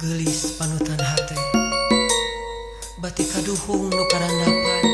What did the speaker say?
gelis panutan hati. Batik kaduhung nukaran dapat